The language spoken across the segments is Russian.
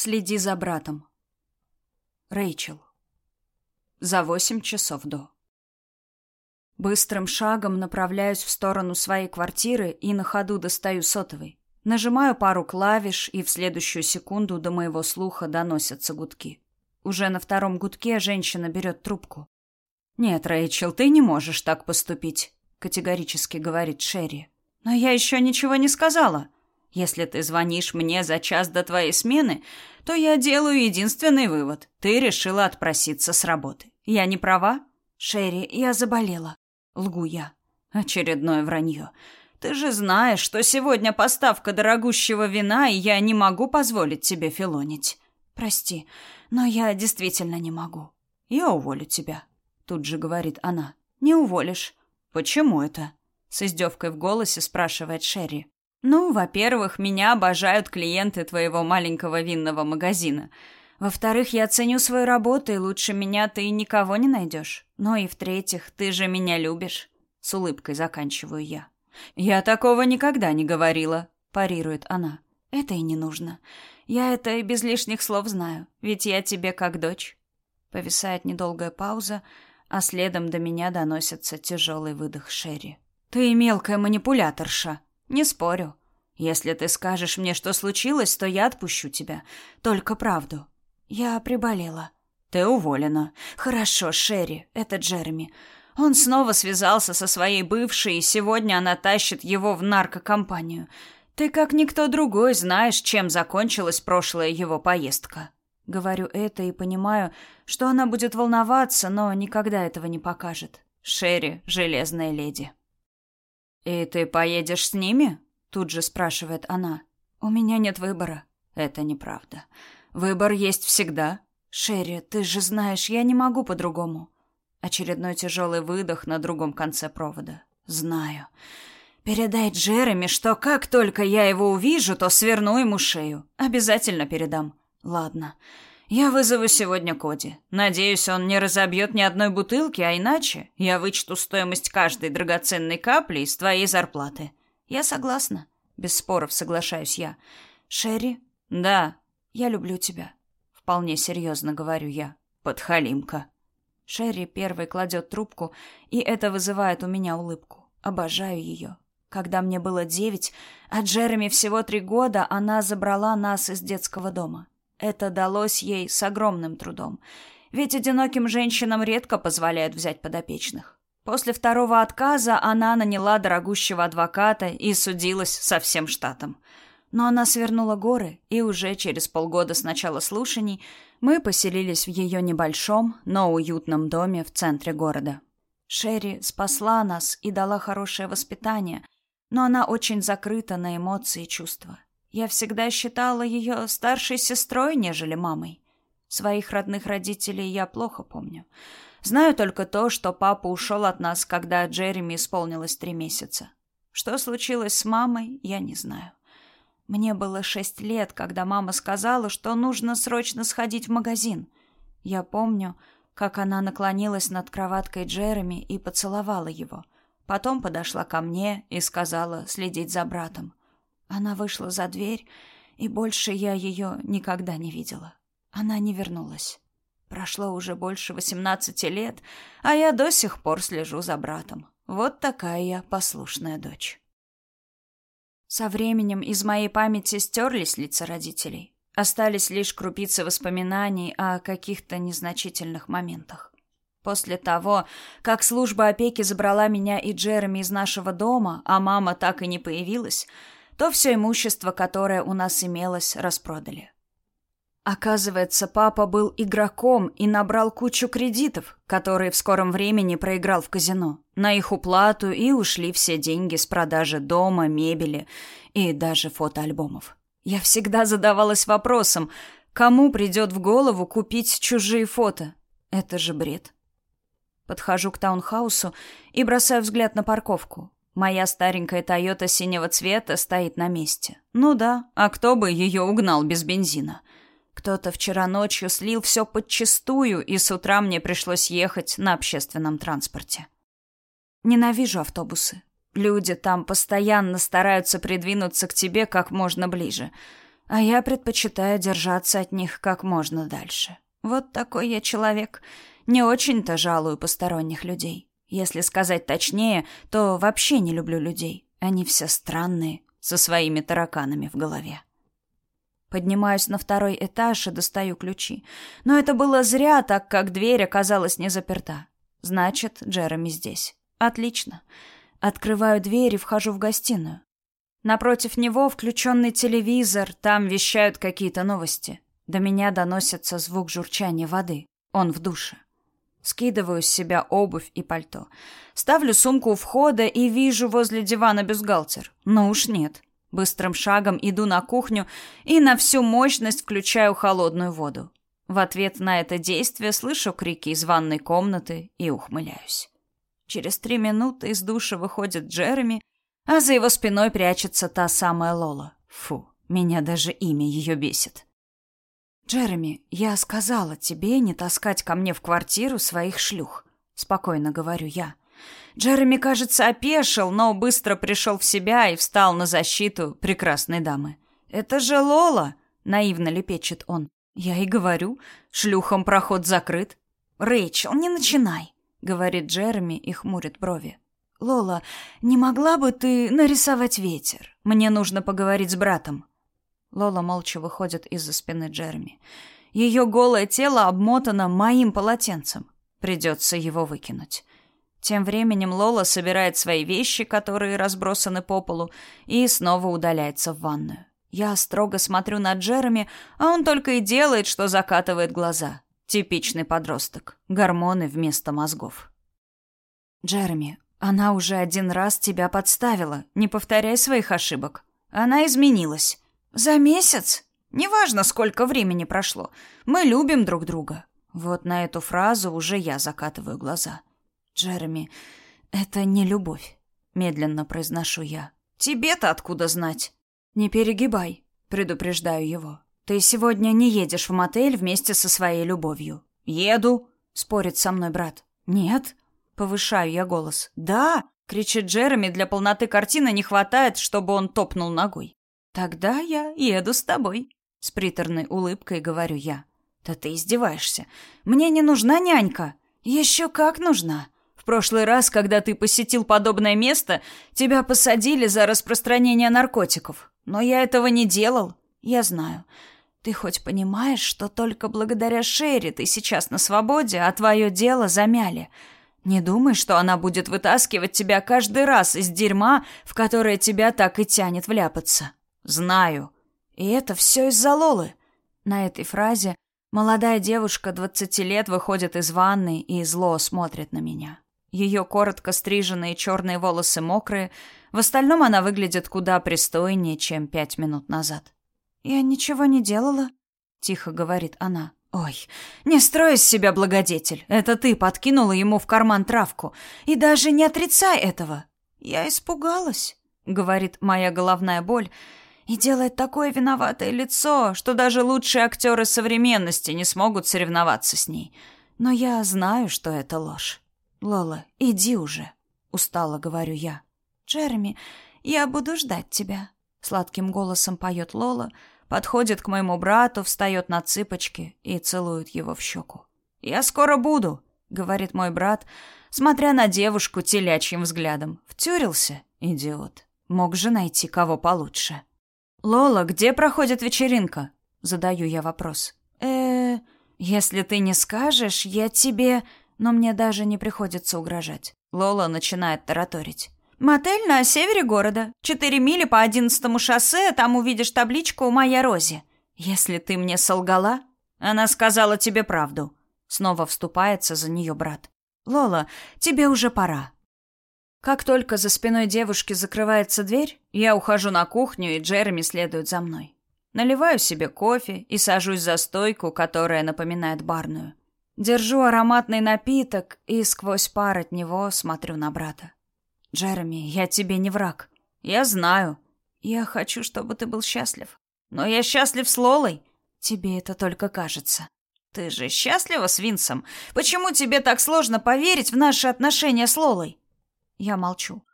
Следи за братом. Рэйчел. За восемь часов до. Быстрым шагом направляюсь в сторону своей квартиры и на ходу достаю сотовый. Нажимаю пару клавиш, и в следующую секунду до моего слуха доносятся гудки. Уже на втором гудке женщина берет трубку. «Нет, Рэйчел, ты не можешь так поступить», — категорически говорит Шерри. «Но я еще ничего не сказала. Если ты звонишь мне за час до твоей смены, то я делаю единственный вывод. Ты решила отпроситься с работы. Я не права? Шерри, я заболела. Лгу я. Очередное вранье. Ты же знаешь, что сегодня поставка дорогущего вина, и я не могу позволить тебе филонить. Прости, но я действительно не могу. Я уволю тебя. Тут же говорит она. Не уволишь. Почему это? С издевкой в голосе спрашивает Шерри. Ну, во-первых, меня обожают клиенты твоего маленького винного магазина. Во-вторых, я ценю свою работу, и лучше меня ты никого не найдешь. Ну и в-третьих, ты же меня любишь. С улыбкой заканчиваю я. Я такого никогда не говорила, парирует она. Это и не нужно. Я это и без лишних слов знаю, ведь я тебе как дочь. Повисает недолгая пауза, а следом до меня доносится тяжелый выдох Шерри. Ты мелкая манипуляторша, не спорю. Если ты скажешь мне, что случилось, то я отпущу тебя. Только правду. Я приболела. Ты уволена. Хорошо, Шерри, это Джереми. Он снова связался со своей бывшей, и сегодня она тащит его в наркокомпанию. Ты как никто другой знаешь, чем закончилась прошлая его поездка. Говорю это и понимаю, что она будет волноваться, но никогда этого не покажет. Шерри, железная леди. «И ты поедешь с ними?» — тут же спрашивает она. «У меня нет выбора». «Это неправда. Выбор есть всегда». «Шерри, ты же знаешь, я не могу по-другому». Очередной тяжелый выдох на другом конце провода. «Знаю. Передай Джереми, что как только я его увижу, то сверну ему шею. Обязательно передам». «Ладно. Я вызову сегодня Коди. Надеюсь, он не разобьет ни одной бутылки, а иначе я вычту стоимость каждой драгоценной капли из твоей зарплаты. Я согласна. Без споров соглашаюсь я. Шерри? Да. Я люблю тебя. Вполне серьезно говорю я. Подхалимка. Шерри первой кладет трубку, и это вызывает у меня улыбку. Обожаю ее. Когда мне было девять, а Джереми всего три года, она забрала нас из детского дома. Это далось ей с огромным трудом, ведь одиноким женщинам редко позволяют взять подопечных. После второго отказа она наняла дорогущего адвоката и судилась со всем штатом. Но она свернула горы, и уже через полгода с начала слушаний мы поселились в ее небольшом, но уютном доме в центре города. Шерри спасла нас и дала хорошее воспитание, но она очень закрыта на эмоции и чувства. Я всегда считала ее старшей сестрой, нежели мамой. Своих родных родителей я плохо помню. Знаю только то, что папа ушел от нас, когда Джереми исполнилось три месяца. Что случилось с мамой, я не знаю. Мне было шесть лет, когда мама сказала, что нужно срочно сходить в магазин. Я помню, как она наклонилась над кроваткой Джереми и поцеловала его. Потом подошла ко мне и сказала следить за братом. Она вышла за дверь, и больше я ее никогда не видела. Она не вернулась. Прошло уже больше восемнадцати лет, а я до сих пор слежу за братом. Вот такая я послушная дочь. Со временем из моей памяти стерлись лица родителей. Остались лишь крупицы воспоминаний о каких-то незначительных моментах. После того, как служба опеки забрала меня и Джереми из нашего дома, а мама так и не появилась, то все имущество, которое у нас имелось, распродали. Оказывается, папа был игроком и набрал кучу кредитов, которые в скором времени проиграл в казино. На их уплату и ушли все деньги с продажи дома, мебели и даже фотоальбомов. Я всегда задавалась вопросом, кому придет в голову купить чужие фото? Это же бред. Подхожу к таунхаусу и бросаю взгляд на парковку. Моя старенькая Тойота синего цвета стоит на месте. Ну да, а кто бы ее угнал без бензина? Кто-то вчера ночью слил все подчистую, и с утра мне пришлось ехать на общественном транспорте. Ненавижу автобусы. Люди там постоянно стараются придвинуться к тебе как можно ближе. а я предпочитаю держаться от них как можно дальше. Вот такой я человек. Не очень-то жалую посторонних людей. Если сказать точнее, то вообще не люблю людей. Они все странные, со своими тараканами в голове. Поднимаюсь на второй этаж и достаю ключи. Но это было зря, так как дверь оказалась не заперта. Значит, Джереми здесь. Отлично. Открываю дверь и вхожу в гостиную. Напротив него включенный телевизор, там вещают какие-то новости. До меня доносится звук журчания воды. Он в душе. Скидываю с себя обувь и пальто. Ставлю сумку у входа и вижу возле дивана бюстгальтер. Но уж нет. Быстрым шагом иду на кухню и на всю мощность включаю холодную воду. В ответ на это действие слышу крики из ванной комнаты и ухмыляюсь. Через три минуты из душа выходит Джереми, а за его спиной прячется та самая Лола. Фу, меня даже имя ее бесит. «Джереми, я сказала тебе не таскать ко мне в квартиру своих шлюх», — спокойно говорю я. Джереми, кажется, опешил, но быстро пришел в себя и встал на защиту прекрасной дамы. «Это же Лола!» — наивно лепечет он. «Я и говорю, шлюхам проход закрыт». «Рэйчел, не начинай», — говорит Джереми и хмурит брови. «Лола, не могла бы ты нарисовать ветер? Мне нужно поговорить с братом». Лола молча выходит из-за спины Джереми. Ее голое тело обмотано моим полотенцем. Придется его выкинуть. Тем временем Лола собирает свои вещи, которые разбросаны по полу, и снова удаляется в ванную. Я строго смотрю на Джереми, а он только и делает, что закатывает глаза. Типичный подросток. Гормоны вместо мозгов. Джереми, она уже один раз тебя подставила. Не повторяй своих ошибок. Она изменилась. За месяц? Неважно, сколько времени прошло. Мы любим друг друга. Вот на эту фразу уже я закатываю глаза. Джереми, это не любовь, медленно произношу я. Тебе-то откуда знать? Не перегибай, предупреждаю его. Ты сегодня не едешь в мотель вместе со своей любовью. Еду, спорит со мной брат. Нет, повышаю я голос. Да, кричит Джереми, для полноты картины не хватает, чтобы он топнул ногой. «Тогда я еду с тобой», — с приторной улыбкой говорю я. «Да ты издеваешься. Мне не нужна нянька». «Еще как нужна. В прошлый раз, когда ты посетил подобное место, тебя посадили за распространение наркотиков. Но я этого не делал. Я знаю. Ты хоть понимаешь, что только благодаря Шерри ты сейчас на свободе, а твое дело замяли?» Не думай, что она будет вытаскивать тебя каждый раз из дерьма, в которое тебя так и тянет вляпаться. Знаю. И это все из-за Лолы. На этой фразе молодая девушка двадцати лет выходит из ванны и зло смотрит на меня. Ее коротко стриженные черные волосы мокрые, в остальном она выглядит куда пристойнее, чем пять минут назад. «Я ничего не делала», — тихо говорит она. «Ой, не строй из себя благодетель. Это ты подкинула ему в карман травку. И даже не отрицай этого». «Я испугалась», — говорит моя головная боль, и делает такое виноватое лицо, что даже лучшие актеры современности не смогут соревноваться с ней. Но я знаю, что это ложь. Лола, иди уже, устало говорю я. Джереми, я буду ждать тебя. Сладким голосом поет Лола, подходит к моему брату, встает на цыпочки и целует его в щеку. Я скоро буду, говорит мой брат, смотря на девушку телячьим взглядом. Втюрился, идиот. Мог же найти кого получше. «Лола, где проходит вечеринка?» Задаю я вопрос. э если ты не скажешь, я тебе...» Но мне даже не приходится угрожать. Лола начинает тараторить. «Мотель на севере города. Четыре мили по одиннадцатому шоссе, там увидишь табличку у «Моя Розе». Если ты мне солгала...» Она сказала тебе правду. Снова вступается за нее брат. «Лола, тебе уже пора. Как только за спиной девушки закрывается дверь, я ухожу на кухню, и Джереми следует за мной. Наливаю себе кофе и сажусь за стойку, которая напоминает барную. Держу ароматный напиток и сквозь пар от него смотрю на брата. «Джереми, я тебе не враг. Я знаю. Я хочу, чтобы ты был счастлив. Но я счастлив с Лолой. Тебе это только кажется. Ты же счастлива с Винсом? Почему тебе так сложно поверить в наши отношения с Лолой?» Я молчу.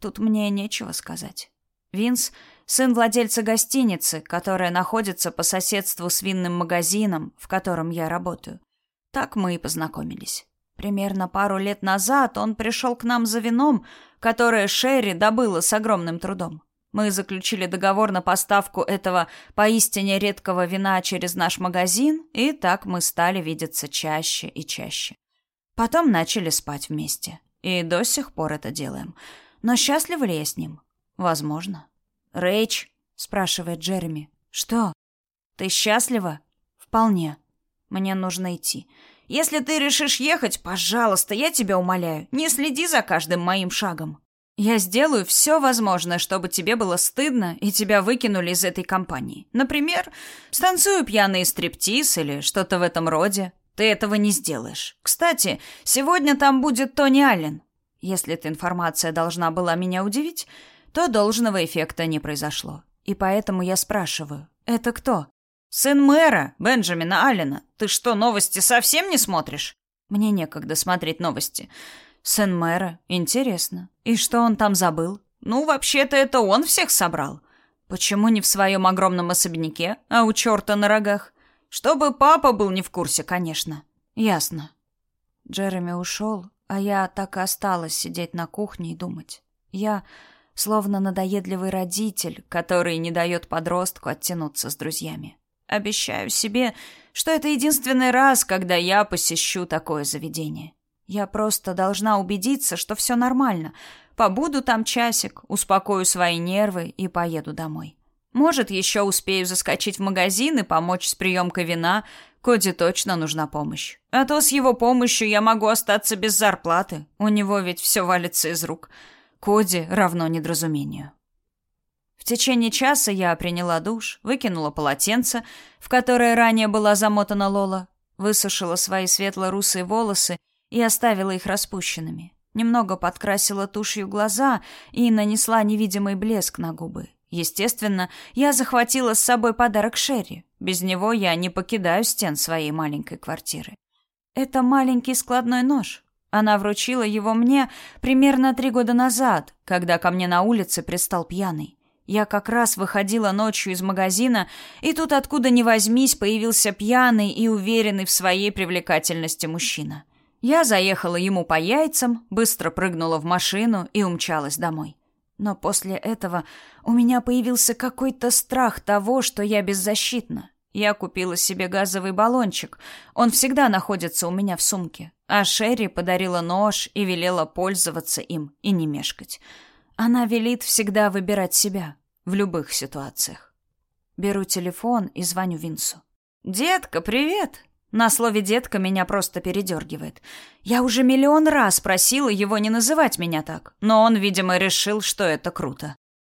Тут мне нечего сказать. Винс сын владельца гостиницы, которая находится по соседству с винным магазином, в котором я работаю. Так мы и познакомились. Примерно пару лет назад он пришел к нам за вином, которое Шерри добыла с огромным трудом. Мы заключили договор на поставку этого поистине редкого вина через наш магазин, и так мы стали видеться чаще и чаще. Потом начали спать вместе. И до сих пор это делаем. Но счастлива ли я с ним? Возможно. «Рэйч?» — спрашивает Джереми. «Что? Ты счастлива?» «Вполне. Мне нужно идти. Если ты решишь ехать, пожалуйста, я тебя умоляю, не следи за каждым моим шагом. Я сделаю все возможное, чтобы тебе было стыдно и тебя выкинули из этой компании. Например, станцую пьяный стриптиз или что-то в этом роде. Ты этого не сделаешь. Кстати, сегодня там будет Тони Аллен. Если эта информация должна была меня удивить, то должного эффекта не произошло. И поэтому я спрашиваю, это кто? Сын мэра, Бенджамина Аллена. Ты что, новости совсем не смотришь? Мне некогда смотреть новости. Сын мэра, интересно. И что он там забыл? Ну, вообще-то это он всех собрал. Почему не в своем огромном особняке, а у черта на рогах? Чтобы папа был не в курсе, конечно. Ясно. Джереми ушел, а я так и осталась сидеть на кухне и думать. Я словно надоедливый родитель, который не дает подростку оттянуться с друзьями. Обещаю себе, что это единственный раз, когда я посещу такое заведение. Я просто должна убедиться, что все нормально. Побуду там часик, успокою свои нервы и поеду домой. Может, еще успею заскочить в магазин и помочь с приемкой вина. Коди точно нужна помощь. А то с его помощью я могу остаться без зарплаты. У него ведь все валится из рук. Коди равно недоразумению. В течение часа я приняла душ, выкинула полотенце, в которое ранее была замотана Лола, высушила свои светло-русые волосы и оставила их распущенными. Немного подкрасила тушью глаза и нанесла невидимый блеск на губы. Естественно, я захватила с собой подарок Шерри. Без него я не покидаю стен своей маленькой квартиры. Это маленький складной нож. Она вручила его мне примерно три года назад, когда ко мне на улице пристал пьяный. Я как раз выходила ночью из магазина, и тут откуда ни возьмись появился пьяный и уверенный в своей привлекательности мужчина. Я заехала ему по яйцам, быстро прыгнула в машину и умчалась домой. Но после этого у меня появился какой-то страх того, что я беззащитна. Я купила себе газовый баллончик. Он всегда находится у меня в сумке. А Шерри подарила нож и велела пользоваться им и не мешкать. Она велит всегда выбирать себя в любых ситуациях. Беру телефон и звоню Винсу. «Детка, привет!» На слове «детка» меня просто передергивает. Я уже миллион раз просила его не называть меня так, но он, видимо, решил, что это круто.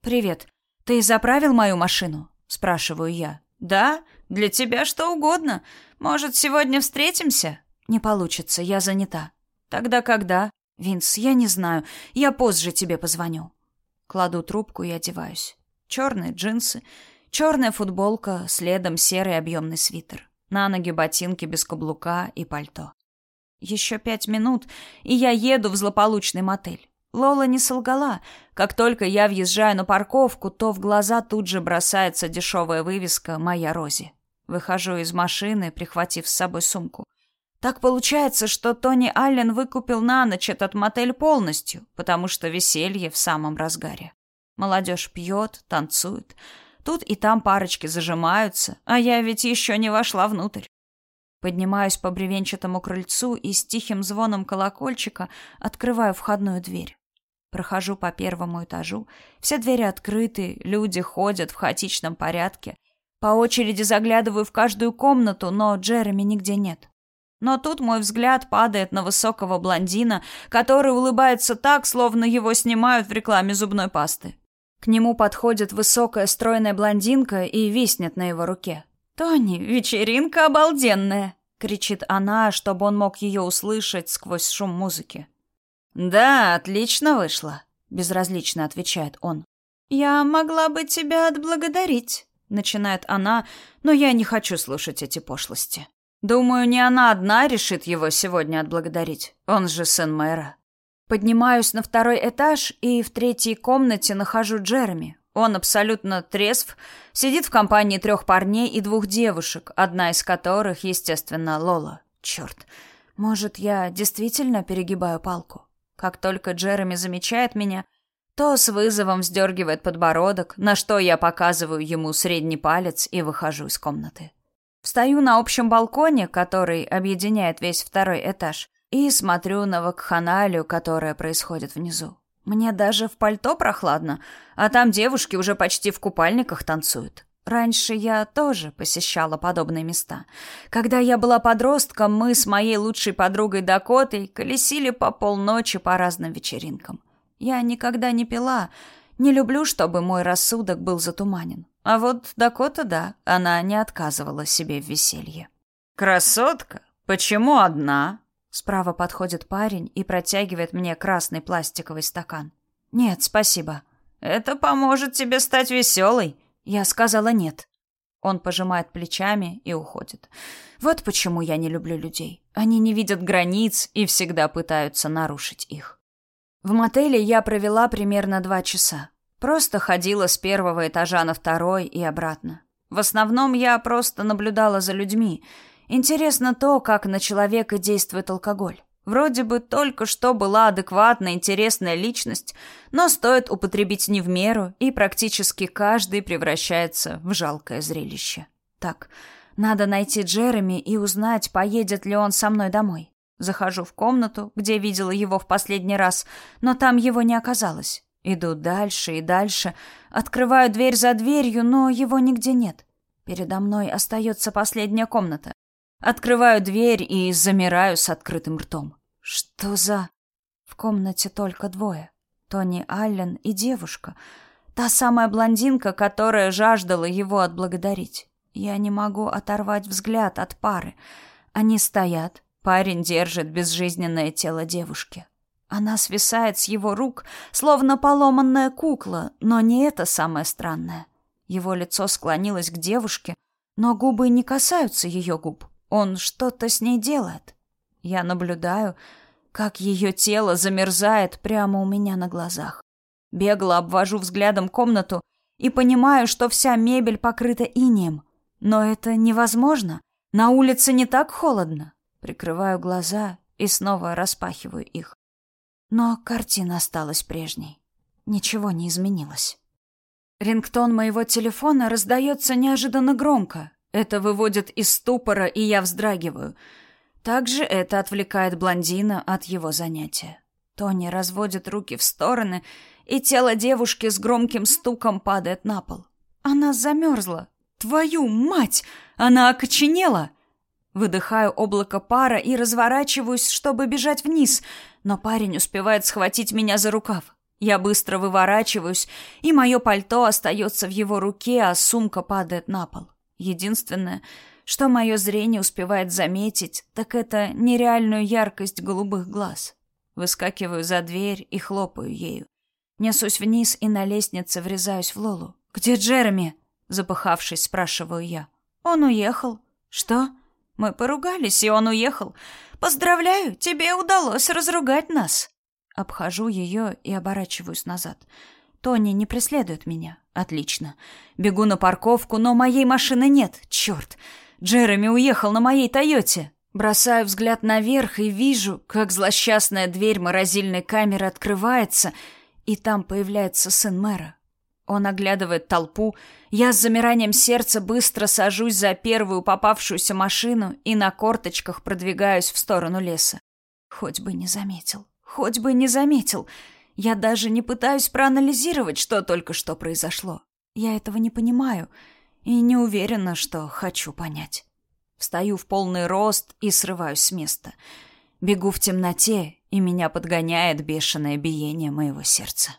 «Привет. Ты заправил мою машину?» – спрашиваю я. «Да, для тебя что угодно. Может, сегодня встретимся?» «Не получится, я занята». «Тогда когда?» «Винс, я не знаю. Я позже тебе позвоню». Кладу трубку и одеваюсь. Черные джинсы, черная футболка, следом серый объемный свитер. На ноги ботинки без каблука и пальто. Еще пять минут, и я еду в злополучный мотель. Лола не солгала. Как только я въезжаю на парковку, то в глаза тут же бросается дешевая вывеска «Моя Рози». Выхожу из машины, прихватив с собой сумку. Так получается, что Тони Аллен выкупил на ночь этот мотель полностью, потому что веселье в самом разгаре. Молодежь пьет, танцует. Тут и там парочки зажимаются, а я ведь еще не вошла внутрь. Поднимаюсь по бревенчатому крыльцу и с тихим звоном колокольчика открываю входную дверь. Прохожу по первому этажу. Все двери открыты, люди ходят в хаотичном порядке. По очереди заглядываю в каждую комнату, но Джереми нигде нет. Но тут мой взгляд падает на высокого блондина, который улыбается так, словно его снимают в рекламе зубной пасты. К нему подходит высокая стройная блондинка и виснет на его руке. «Тони, вечеринка обалденная!» — кричит она, чтобы он мог ее услышать сквозь шум музыки. «Да, отлично вышло», — безразлично отвечает он. «Я могла бы тебя отблагодарить», — начинает она, но я не хочу слушать эти пошлости. Думаю, не она одна решит его сегодня отблагодарить. Он же сын мэра. Поднимаюсь на второй этаж и в третьей комнате нахожу Джереми. Он абсолютно трезв, сидит в компании трех парней и двух девушек, одна из которых, естественно, Лола. Черт, может, я действительно перегибаю палку? Как только Джереми замечает меня, то с вызовом вздергивает подбородок, на что я показываю ему средний палец и выхожу из комнаты. Встаю на общем балконе, который объединяет весь второй этаж, и смотрю на вакханалию, которая происходит внизу. Мне даже в пальто прохладно, а там девушки уже почти в купальниках танцуют. Раньше я тоже посещала подобные места. Когда я была подростком, мы с моей лучшей подругой Дакотой колесили по полночи по разным вечеринкам. Я никогда не пила, не люблю, чтобы мой рассудок был затуманен. А вот Дакота, да, она не отказывала себе в веселье. «Красотка, почему одна?» Справа подходит парень и протягивает мне красный пластиковый стакан. «Нет, спасибо». «Это поможет тебе стать веселой», я сказала нет. Он пожимает плечами и уходит. Вот почему я не люблю людей. Они не видят границ и всегда пытаются нарушить их. В мотеле я провела примерно два часа. Просто ходила с первого этажа на второй и обратно. В основном я просто наблюдала за людьми. Интересно то, как на человека действует алкоголь. Вроде бы только что была адекватная, интересная личность, но стоит употребить не в меру, и практически каждый превращается в жалкое зрелище. Так, надо найти Джереми и узнать, поедет ли он со мной домой. Захожу в комнату, где видела его в последний раз, но там его не оказалось. Иду дальше и дальше, открываю дверь за дверью, но его нигде нет. Передо мной остается последняя комната. Открываю дверь и замираю с открытым ртом. Что за... В комнате только двое. Тони Аллен и девушка. Та самая блондинка, которая жаждала его отблагодарить. Я не могу оторвать взгляд от пары. Они стоят. Парень держит безжизненное тело девушки. Она свисает с его рук, словно поломанная кукла, но не это самое странное. Его лицо склонилось к девушке, но губы не касаются ее губ. Он что-то с ней делает. Я наблюдаю, как ее тело замерзает прямо у меня на глазах. Бегло обвожу взглядом комнату и понимаю, что вся мебель покрыта инеем. Но это невозможно. На улице не так холодно. Прикрываю глаза и снова распахиваю их. Но картина осталась прежней. Ничего не изменилось. Рингтон моего телефона раздается неожиданно громко, это выводит из ступора, и я вздрагиваю. Также это отвлекает блондина от его занятия. Тони разводит руки в стороны, и тело девушки с громким стуком падает на пол. Она замерзла. Твою мать! Она окоченела! Выдыхаю облако пара и разворачиваюсь, чтобы бежать вниз, но парень успевает схватить меня за рукав. Я быстро выворачиваюсь, и мое пальто остается в его руке, а сумка падает на пол. Единственное, что мое зрение успевает заметить, так это нереальную яркость голубых глаз. Выскакиваю за дверь и хлопаю ею. Несусь вниз и на лестнице врезаюсь в Лолу. «Где Джереми?» Запыхавшись, спрашиваю я. «Он уехал». «Что?» «Мы поругались, и он уехал. Поздравляю, тебе удалось разругать нас». Обхожу ее и оборачиваюсь назад. Тони не преследует меня. Отлично. Бегу на парковку, но моей машины нет. Черт. Джереми уехал на моей Тойоте. Бросаю взгляд наверх и вижу, как злосчастная дверь морозильной камеры открывается, и там появляется сын мэра. Он оглядывает толпу. Я с замиранием сердца быстро сажусь за первую попавшуюся машину и на корточках продвигаюсь в сторону леса. Хоть бы не заметил. Хоть бы не заметил. Я даже не пытаюсь проанализировать, что только что произошло. Я этого не понимаю и не уверена, что хочу понять. Встаю в полный рост и срываюсь с места. Бегу в темноте, и меня подгоняет бешеное биение моего сердца.